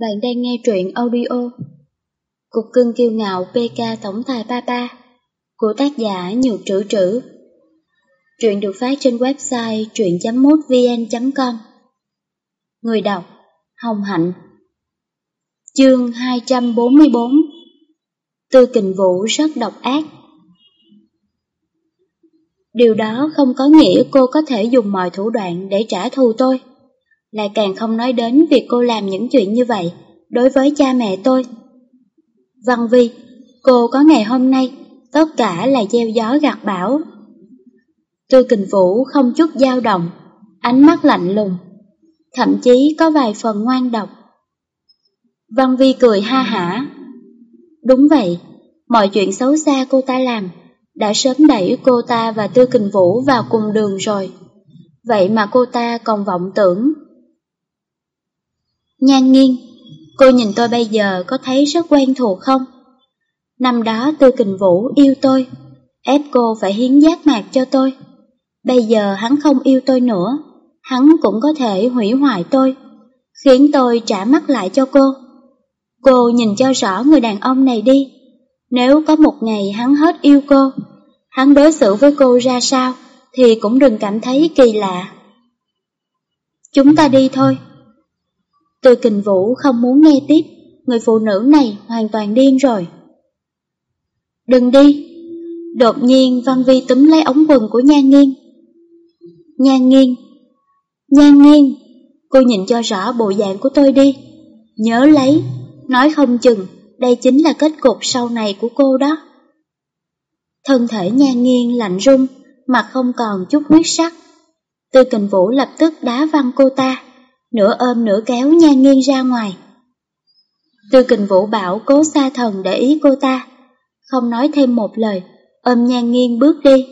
Bạn đang nghe truyện audio Cục cưng kiêu ngạo PK Tổng tài Papa của tác giả Nhược Trữ Trữ. Truyện được phát trên website truyện.mútvn.com Người đọc, Hồng Hạnh. Chương 244 Tư kình vũ rất độc ác. Điều đó không có nghĩa cô có thể dùng mọi thủ đoạn để trả thù tôi lại càng không nói đến việc cô làm những chuyện như vậy đối với cha mẹ tôi. Văn Vi, cô có ngày hôm nay, tất cả là gieo gió gặt bão. Tư kình vũ không chút dao động, ánh mắt lạnh lùng, thậm chí có vài phần ngoan độc. Văn Vi cười ha hả. Đúng vậy, mọi chuyện xấu xa cô ta làm đã sớm đẩy cô ta và Tư Kình Vũ vào cùng đường rồi. Vậy mà cô ta còn vọng tưởng Nhan nghiêng, cô nhìn tôi bây giờ có thấy rất quen thuộc không? Năm đó Tư Kình Vũ yêu tôi, ép cô phải hiến giác mạc cho tôi. Bây giờ hắn không yêu tôi nữa, hắn cũng có thể hủy hoại tôi, khiến tôi trả mắt lại cho cô. Cô nhìn cho rõ người đàn ông này đi, nếu có một ngày hắn hết yêu cô, hắn đối xử với cô ra sao thì cũng đừng cảm thấy kỳ lạ. Chúng ta đi thôi. Từ kình vũ không muốn nghe tiếp, người phụ nữ này hoàn toàn điên rồi. Đừng đi! Đột nhiên Văn Vi túm lấy ống quần của Nhan Nghiên. Nhan Nghiên! Nhan Nghiên! Cô nhìn cho rõ bộ dạng của tôi đi. Nhớ lấy, nói không chừng, đây chính là kết cục sau này của cô đó. Thân thể Nhan Nghiên lạnh run, mặt không còn chút huyết sắc. Tư kình vũ lập tức đá văng cô ta nửa ôm nửa kéo nhan nghiêng ra ngoài. Tư kình vũ bảo cố xa thần để ý cô ta, không nói thêm một lời, ôm nhan nghiêng bước đi.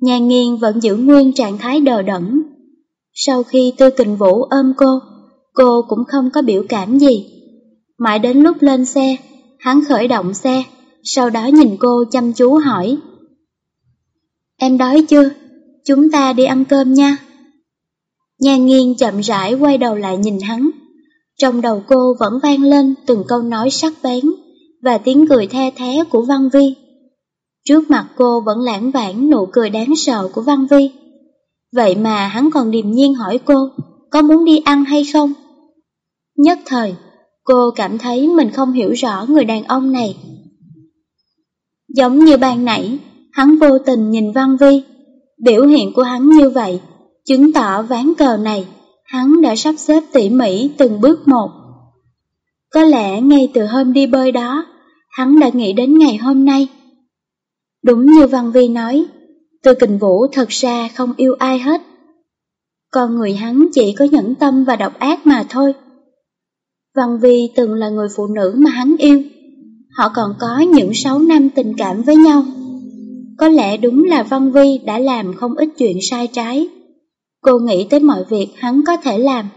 Nhan nghiêng vẫn giữ nguyên trạng thái đờ đẫn. Sau khi tư kình vũ ôm cô, cô cũng không có biểu cảm gì. Mãi đến lúc lên xe, hắn khởi động xe, sau đó nhìn cô chăm chú hỏi. Em đói chưa? Chúng ta đi ăn cơm nha. Nhan nghiêng chậm rãi quay đầu lại nhìn hắn. Trong đầu cô vẫn vang lên từng câu nói sắc bén và tiếng cười the thé của Văn Vi. Trước mặt cô vẫn lãng vãng nụ cười đáng sợ của Văn Vi. Vậy mà hắn còn điềm nhiên hỏi cô có muốn đi ăn hay không? Nhất thời, cô cảm thấy mình không hiểu rõ người đàn ông này. Giống như ban nãy, hắn vô tình nhìn Văn Vi, biểu hiện của hắn như vậy chứng tỏ ván cờ này hắn đã sắp xếp tỉ mỉ từng bước một. Có lẽ ngay từ hôm đi bơi đó, hắn đã nghĩ đến ngày hôm nay. Đúng như Văn Vi nói, Tư Kình Vũ thật ra không yêu ai hết. Con người hắn chỉ có nhẫn tâm và độc ác mà thôi. Văn Vi từng là người phụ nữ mà hắn yêu. Họ còn có những sáu năm tình cảm với nhau. Có lẽ đúng là Văn Vi đã làm không ít chuyện sai trái. Cô nghĩ tới mọi việc hắn có thể làm,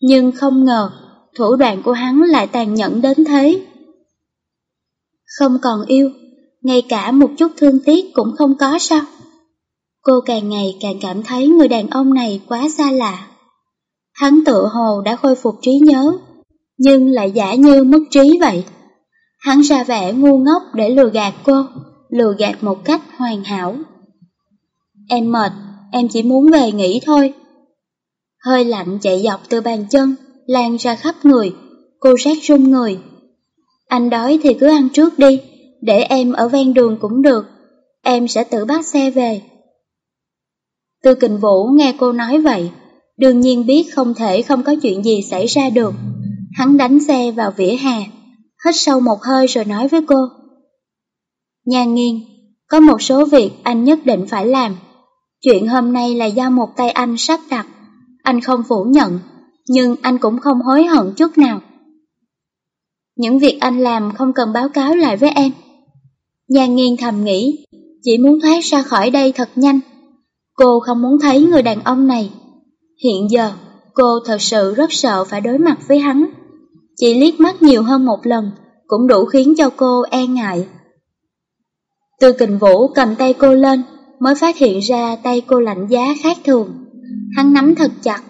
nhưng không ngờ thủ đoạn của hắn lại tàn nhẫn đến thế. Không còn yêu, ngay cả một chút thương tiếc cũng không có sao? Cô càng ngày càng cảm thấy người đàn ông này quá xa lạ. Hắn tự hồ đã khôi phục trí nhớ, nhưng lại giả như mất trí vậy. Hắn ra vẻ ngu ngốc để lừa gạt cô, lừa gạt một cách hoàn hảo. Em mệt, em chỉ muốn về nghỉ thôi. Hơi lạnh chạy dọc từ bàn chân, lan ra khắp người, cô rét run người. Anh đói thì cứ ăn trước đi, để em ở ven đường cũng được, em sẽ tự bắt xe về. Tư kình vũ nghe cô nói vậy, đương nhiên biết không thể không có chuyện gì xảy ra được. Hắn đánh xe vào vỉa hè, hít sâu một hơi rồi nói với cô. Nhan nghiêng, có một số việc anh nhất định phải làm. Chuyện hôm nay là do một tay anh sắp đặt, anh không phủ nhận, nhưng anh cũng không hối hận chút nào. Những việc anh làm không cần báo cáo lại với em. Nhan nghiêng thầm nghĩ, chỉ muốn thoát ra khỏi đây thật nhanh. Cô không muốn thấy người đàn ông này. Hiện giờ, cô thật sự rất sợ phải đối mặt với hắn. Chỉ liếc mắt nhiều hơn một lần, cũng đủ khiến cho cô e ngại. Từ kình vũ cầm tay cô lên, mới phát hiện ra tay cô lạnh giá khác thường. Hắn nắm thật chặt.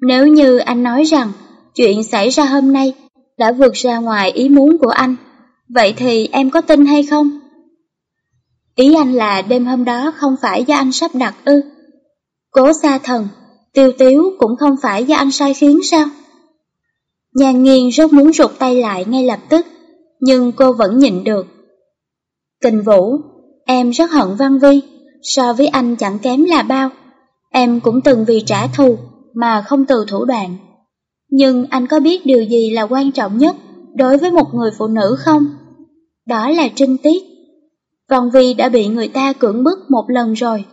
Nếu như anh nói rằng chuyện xảy ra hôm nay đã vượt ra ngoài ý muốn của anh. Vậy thì em có tin hay không? Ý anh là đêm hôm đó không phải do anh sắp đặt ư. Cố xa thần, tiêu tiếu cũng không phải do anh sai khiến sao? Nhan nghiên rất muốn rụt tay lại ngay lập tức, nhưng cô vẫn nhịn được. Kình Vũ, em rất hận Văn Vi, so với anh chẳng kém là bao. Em cũng từng vì trả thù mà không từ thủ đoạn. Nhưng anh có biết điều gì là quan trọng nhất đối với một người phụ nữ không? Đó là trinh tiết. Văn Vi đã bị người ta cưỡng bức một lần rồi.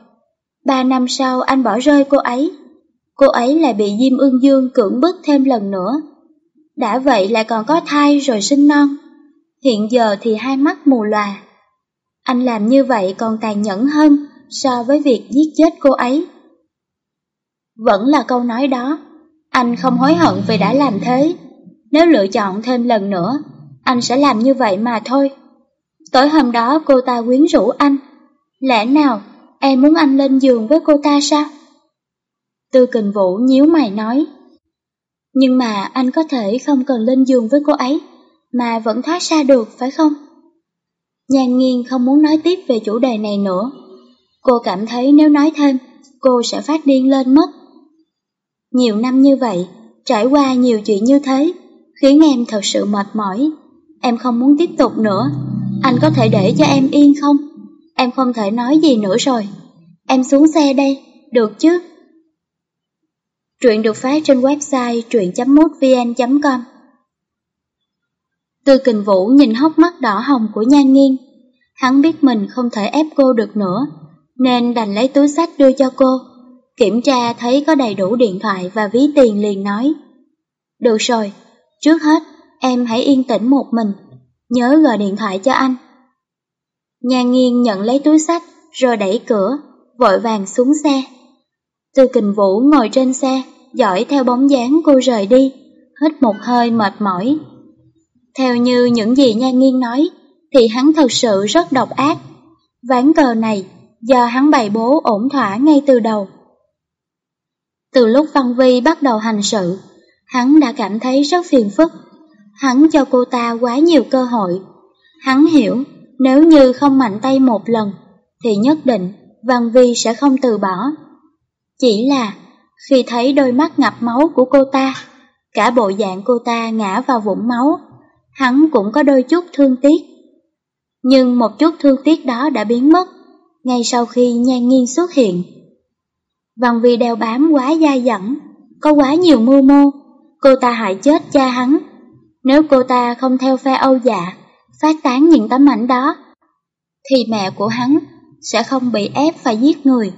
Ba năm sau anh bỏ rơi cô ấy. Cô ấy lại bị Diêm Ương Dương cưỡng bức thêm lần nữa. Đã vậy lại còn có thai rồi sinh non. Hiện giờ thì hai mắt mù lòa. Anh làm như vậy còn tàn nhẫn hơn so với việc giết chết cô ấy. Vẫn là câu nói đó, anh không hối hận vì đã làm thế. Nếu lựa chọn thêm lần nữa, anh sẽ làm như vậy mà thôi. Tối hôm đó cô ta quyến rũ anh. Lẽ nào em muốn anh lên giường với cô ta sao? Tư kình vũ nhíu mày nói. Nhưng mà anh có thể không cần lên giường với cô ấy, mà vẫn thoát ra được phải không? Nhan nghiên không muốn nói tiếp về chủ đề này nữa. Cô cảm thấy nếu nói thêm, cô sẽ phát điên lên mất. Nhiều năm như vậy, trải qua nhiều chuyện như thế, khiến em thật sự mệt mỏi. Em không muốn tiếp tục nữa. Anh có thể để cho em yên không? Em không thể nói gì nữa rồi. Em xuống xe đây, được chứ? Truyện được phát trên website truyện.mútvn.com Tư kình vũ nhìn hốc mắt đỏ hồng của nhan nghiên. Hắn biết mình không thể ép cô được nữa, nên đành lấy túi sách đưa cho cô. Kiểm tra thấy có đầy đủ điện thoại và ví tiền liền nói. Được rồi, trước hết em hãy yên tĩnh một mình, nhớ gọi điện thoại cho anh. Nhan nghiên nhận lấy túi sách rồi đẩy cửa, vội vàng xuống xe. Tư kình vũ ngồi trên xe, dõi theo bóng dáng cô rời đi, hít một hơi mệt mỏi. Theo như những gì Nhan Nghiên nói, thì hắn thật sự rất độc ác. Ván cờ này do hắn bày bố ổn thỏa ngay từ đầu. Từ lúc Văn Vi bắt đầu hành sự, hắn đã cảm thấy rất phiền phức. Hắn cho cô ta quá nhiều cơ hội. Hắn hiểu nếu như không mạnh tay một lần, thì nhất định Văn Vi sẽ không từ bỏ. Chỉ là khi thấy đôi mắt ngập máu của cô ta, cả bộ dạng cô ta ngã vào vũng máu, hắn cũng có đôi chút thương tiếc. Nhưng một chút thương tiếc đó đã biến mất, ngay sau khi nhan nghiên xuất hiện. Văn vì đeo bám quá dai dẳng, có quá nhiều mưu mô, cô ta hại chết cha hắn. Nếu cô ta không theo phe Âu dạ, phát tán những tấm ảnh đó, thì mẹ của hắn sẽ không bị ép phải giết người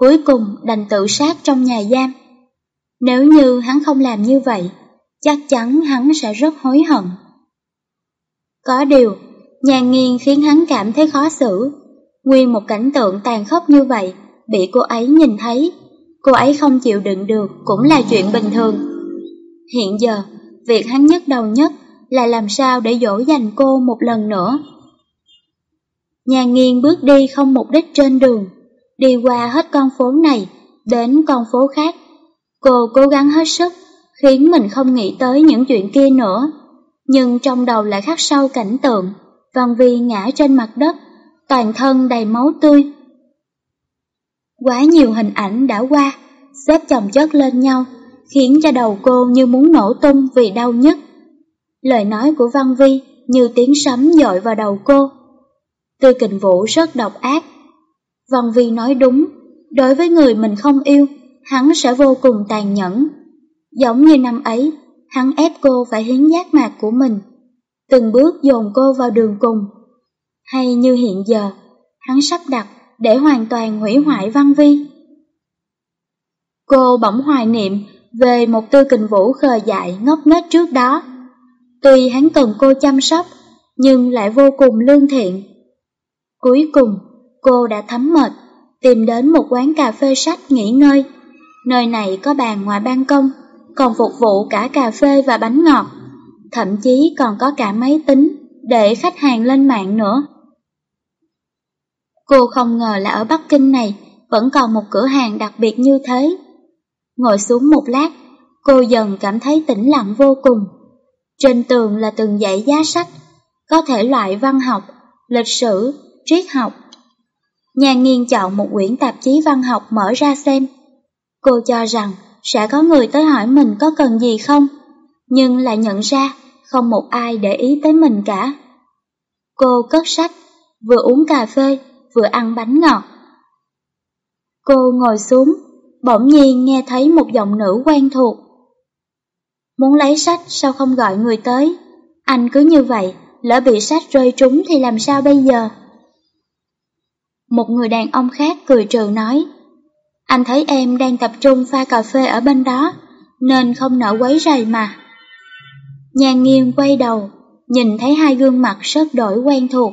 cuối cùng đành tự sát trong nhà giam. Nếu như hắn không làm như vậy, chắc chắn hắn sẽ rất hối hận. Có điều, nhàn nghiêng khiến hắn cảm thấy khó xử. Nguyên một cảnh tượng tàn khốc như vậy, bị cô ấy nhìn thấy, cô ấy không chịu đựng được cũng là chuyện bình thường. Hiện giờ, việc hắn nhất đầu nhất là làm sao để dỗ dành cô một lần nữa. Nhà nghiêng bước đi không mục đích trên đường, đi qua hết con phố này đến con phố khác. Cô cố gắng hết sức, khiến mình không nghĩ tới những chuyện kia nữa. Nhưng trong đầu lại khắc sâu cảnh tượng, Văn Vi ngã trên mặt đất, toàn thân đầy máu tươi. Quá nhiều hình ảnh đã qua, xếp chồng chất lên nhau, khiến cho đầu cô như muốn nổ tung vì đau nhất. Lời nói của Văn Vi như tiếng sấm dội vào đầu cô. Tư kình vũ rất độc ác, Văn Vi nói đúng, đối với người mình không yêu, hắn sẽ vô cùng tàn nhẫn. Giống như năm ấy, hắn ép cô phải hiến giác mạc của mình, từng bước dồn cô vào đường cùng. Hay như hiện giờ, hắn sắp đặt để hoàn toàn hủy hoại Văn Vi. Cô bỗng hoài niệm về một tư kình vũ khờ dại ngốc nghếch trước đó. Tuy hắn cần cô chăm sóc, nhưng lại vô cùng lương thiện. Cuối cùng, Cô đã thấm mệt, tìm đến một quán cà phê sách nghỉ ngơi. Nơi này có bàn ngoài ban công, còn phục vụ cả cà phê và bánh ngọt. Thậm chí còn có cả máy tính để khách hàng lên mạng nữa. Cô không ngờ là ở Bắc Kinh này vẫn còn một cửa hàng đặc biệt như thế. Ngồi xuống một lát, cô dần cảm thấy tĩnh lặng vô cùng. Trên tường là từng dãy giá sách, có thể loại văn học, lịch sử, triết học. Nhà nghiên chọn một quyển tạp chí văn học mở ra xem. Cô cho rằng sẽ có người tới hỏi mình có cần gì không, nhưng lại nhận ra không một ai để ý tới mình cả. Cô cất sách, vừa uống cà phê, vừa ăn bánh ngọt. Cô ngồi xuống, bỗng nhiên nghe thấy một giọng nữ quen thuộc. Muốn lấy sách sao không gọi người tới? Anh cứ như vậy, lỡ bị sách rơi trúng thì làm sao bây giờ? Một người đàn ông khác cười trừ nói, anh thấy em đang tập trung pha cà phê ở bên đó, nên không nỡ quấy rầy mà. Nhan nghiêng quay đầu, nhìn thấy hai gương mặt rất đổi quen thuộc.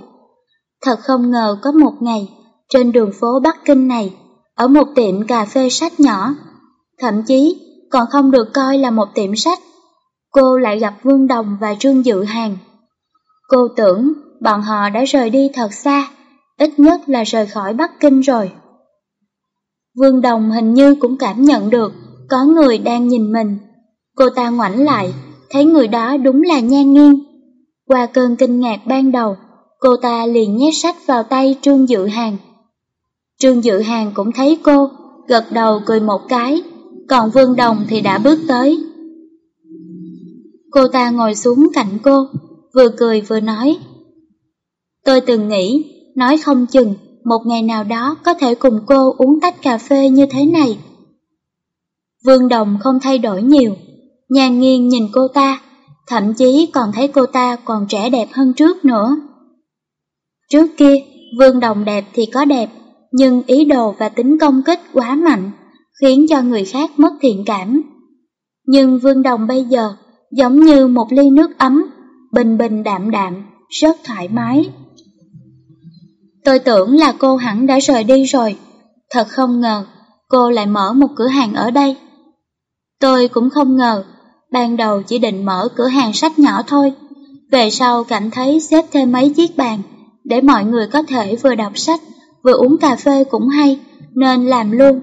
Thật không ngờ có một ngày, trên đường phố Bắc Kinh này, ở một tiệm cà phê sách nhỏ, thậm chí còn không được coi là một tiệm sách, cô lại gặp Vương Đồng và Trương Dự Hàng. Cô tưởng bọn họ đã rời đi thật xa, ít nhất là rời khỏi Bắc Kinh rồi. Vương Đồng hình như cũng cảm nhận được có người đang nhìn mình. Cô ta ngoảnh lại, thấy người đó đúng là Nhan Nghiên. Qua cơn kinh ngạc ban đầu, cô ta liền nhét sách vào tay Trương Dự Hàng. Trương Dự Hàng cũng thấy cô, gật đầu cười một cái, còn Vương Đồng thì đã bước tới. Cô ta ngồi xuống cạnh cô, vừa cười vừa nói. Tôi từng nghĩ, nói không chừng, một ngày nào đó có thể cùng cô uống tách cà phê như thế này. Vương Đồng không thay đổi nhiều, nhàn nghiêng nhìn cô ta, thậm chí còn thấy cô ta còn trẻ đẹp hơn trước nữa. Trước kia, Vương Đồng đẹp thì có đẹp, nhưng ý đồ và tính công kích quá mạnh, khiến cho người khác mất thiện cảm. Nhưng Vương Đồng bây giờ giống như một ly nước ấm, bình bình đạm đạm, rất thoải mái. Tôi tưởng là cô hẳn đã rời đi rồi, thật không ngờ cô lại mở một cửa hàng ở đây. Tôi cũng không ngờ, ban đầu chỉ định mở cửa hàng sách nhỏ thôi, về sau cảm thấy xếp thêm mấy chiếc bàn để mọi người có thể vừa đọc sách, vừa uống cà phê cũng hay, nên làm luôn.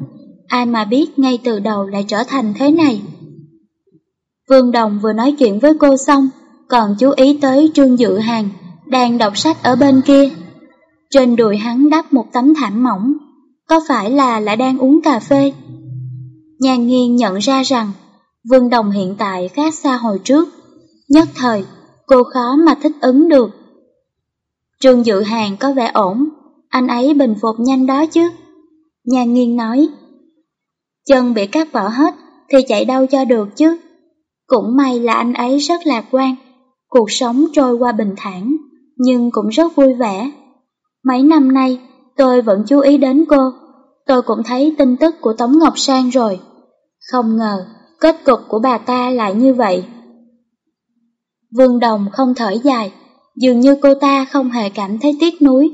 Ai mà biết ngay từ đầu lại trở thành thế này. Vương Đồng vừa nói chuyện với cô xong, còn chú ý tới Trương Dự Hàng, đang đọc sách ở bên kia. Trên đùi hắn đắp một tấm thảm mỏng, có phải là lại đang uống cà phê? Nhàn nghiên nhận ra rằng Vương Đồng hiện tại khác xa hồi trước, nhất thời cô khó mà thích ứng được. Trương Dự Hàng có vẻ ổn, anh ấy bình phục nhanh đó chứ. Nhàn nghiên nói, chân bị cắt bỏ hết thì chạy đâu cho được chứ. Cũng may là anh ấy rất lạc quan, cuộc sống trôi qua bình thản, nhưng cũng rất vui vẻ. Mấy năm nay, tôi vẫn chú ý đến cô, tôi cũng thấy tin tức của Tống Ngọc Sang rồi. Không ngờ, kết cục của bà ta lại như vậy. Vương Đồng không thở dài, dường như cô ta không hề cảm thấy tiếc nuối,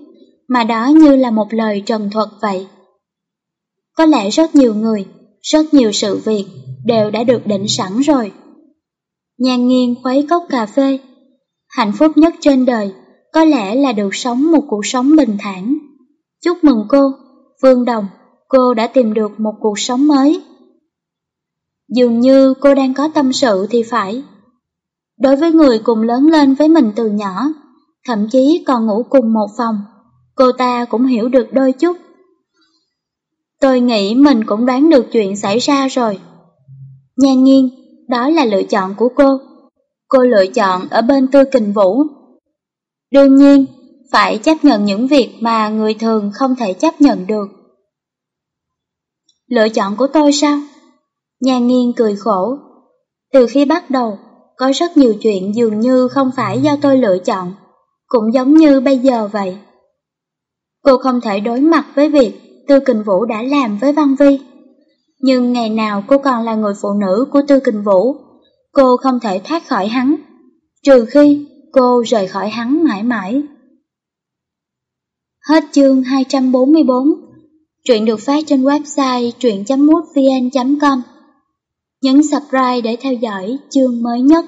mà đó như là một lời trần thuật vậy. Có lẽ rất nhiều người, rất nhiều sự việc đều đã được định sẵn rồi. Nhan nghiêng khuấy cốc cà phê. Hạnh phúc nhất trên đời có lẽ là được sống một cuộc sống bình thản. Chúc mừng cô, Vương Đồng, cô đã tìm được một cuộc sống mới. Dường như cô đang có tâm sự thì phải. Đối với người cùng lớn lên với mình từ nhỏ, thậm chí còn ngủ cùng một phòng, cô ta cũng hiểu được đôi chút. Tôi nghĩ mình cũng đoán được chuyện xảy ra rồi. Nhan nghiêng, đó là lựa chọn của cô. Cô lựa chọn ở bên tư kình vũ. Đương nhiên, phải chấp nhận những việc mà người thường không thể chấp nhận được. Lựa chọn của tôi sao? Nhà nghiên cười khổ. Từ khi bắt đầu, có rất nhiều chuyện dường như không phải do tôi lựa chọn, cũng giống như bây giờ vậy. Cô không thể đối mặt với việc Tư Kình Vũ đã làm với Văn Vi. Nhưng ngày nào cô còn là người phụ nữ của Tư Kình Vũ, cô không thể thoát khỏi hắn, trừ khi cô rời khỏi hắn mãi mãi. Hết chương 244 Truyện được phát trên website truyện.mútvn.com Nhấn subscribe để theo dõi chương mới nhất.